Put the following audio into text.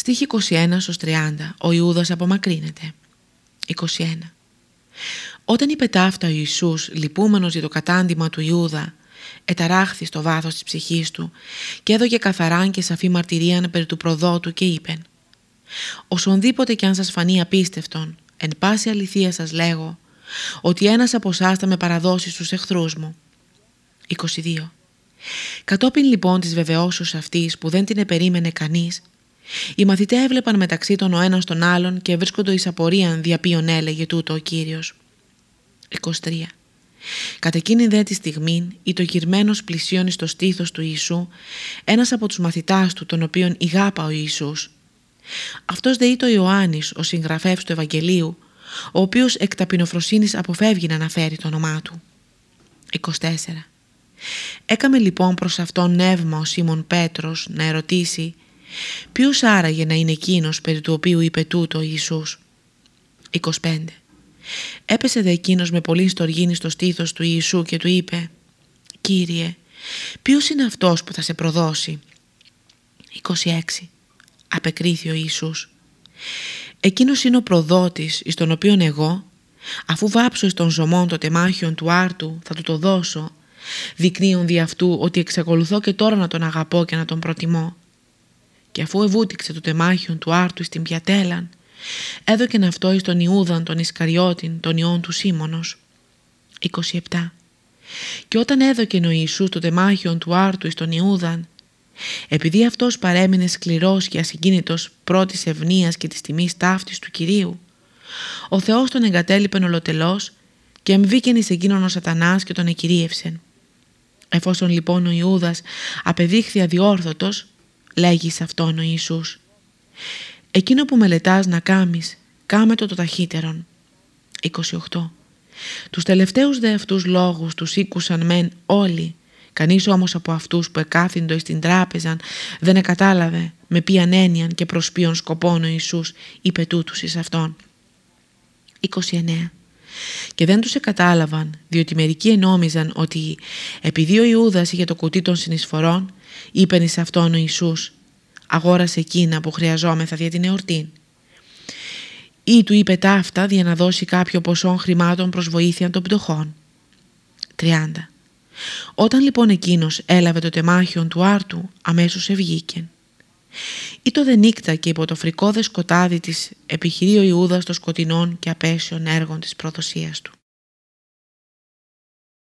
Στίχη 21 30. Ο Ιούδας απομακρύνεται. 21. Όταν είπε ταύτα ο Ιησούς, λυπούμενος για το κατάντημα του Ιούδα, εταράχθη στο βάθος της ψυχής του και έδωκε καθαράν και σαφή μαρτυρίαν περί του προδότου και είπεν «Οσονδήποτε κι αν σας φανεί απίστευτον, εν πάση αληθεία σας λέγω, ότι ένας από εσάς θα με παραδώσει στους εχθρούς μου». 22. Κατόπιν λοιπόν της βεβαιώσεως αυτής που δεν την επερίμενε κανείς, οι μαθητέ έβλεπαν μεταξύ των ο ένας τον άλλον και βρίσκοντο εις απορίαν δια ποιον έλεγε τούτο ο Κύριος. 23. Κατά εκείνη δε τη στιγμή, το γυρμένος πλησίωνει στο στήθος του Ιησού, ένας από τους μαθητάς του, τον οποίον ηγάπα ο Ιησούς. Αυτός δε ήταν ο Ιωάννης, ο συγγραφεύς του Ευαγγελίου, ο οποίος εκ ταπεινοφροσύνης αποφεύγει να αναφέρει το όνομά του. 24. Έκαμε λοιπόν προς αυτόν νεύμα ο Σίμων Πέτρος να ερωτήσει ποιος άραγε να είναι εκείνος περί του οποίου είπε τούτο ο Ιησούς; 25. Έπεσε δε εκείνος με πολύ στοργήνη στο στήθος του Ιησού και του είπε «Κύριε, ποιος είναι αυτός που θα σε προδώσει» 26. Απεκρίθη ο Ιησούς «Εκείνος είναι ο προδότης εις τον οποίον εγώ, αφού βάψω εις τον ζωμόν το τεμάχιον του άρτου, θα του το δώσω, δεικνύουν δι' αυτού ότι εξακολουθώ και τώρα να τον αγαπώ και να τον προτιμώ. Και αφού ευούτηξε το τεμάχιον του άρτου στην πιατέλαν, έδωκεν αυτό εις τον Ιούδαν τον Ισκαριώτην τον ιόν του Σίμωνος. 27. Και όταν έδωκεν ο Ιησούς το τεμάχιον του άρτου εις τον Ιούδαν, επειδή αυτός παρέμεινε σκληρός και ασυγκίνητος πρώτης ευνοίας και της τιμής ταύτης του Κυρίου, ο Θεός τον εγκατέλειπεν ολοτελώς και εμβήκεν εις εκείνον ο σατανάς και τον εκυρίευσεν. Εφόσον λοιπόν ο Ιούδας απεδείχθη αδιόρθωτος, λέγεις σε αυτόν ο Ιησούς Εκείνο που μελετάς να κάμεις, κάμε το το ταχύτερον. 28. Τους τελευταίους δε αυτούς λόγους τους ήκουσαν μεν όλοι, κανείς όμως από αυτούς που εκάθυντο στην τράπεζα δεν εκατάλαβε με ποιαν έννοια και προς ποιον σκοπόν ο Ιησούς είπε τούτους εις αυτόν. 29. Και δεν τους εκατάλαβαν, διότι μερικοί ενόμιζαν ότι επειδή ο Ιούδας είχε το κουτί των συνεισφορών, είπεν εις αυτόν ο Ιησούς αγόρασε εκείνα που χρειαζόμεθα για την εορτή. Ή του είπε ταύτα για να δώσει κάποιο ποσό χρημάτων προς βοήθεια των πτωχών. 30. Όταν λοιπόν εκείνος έλαβε το τεμάχιον του άρτου, αμέσως ευγήκεν. Ή το δε νύκτα και υπό το φρικόδε σκοτάδι της επιχειρεί ο Ιούδας των σκοτεινών και απέσιων έργων της προδοσίας του.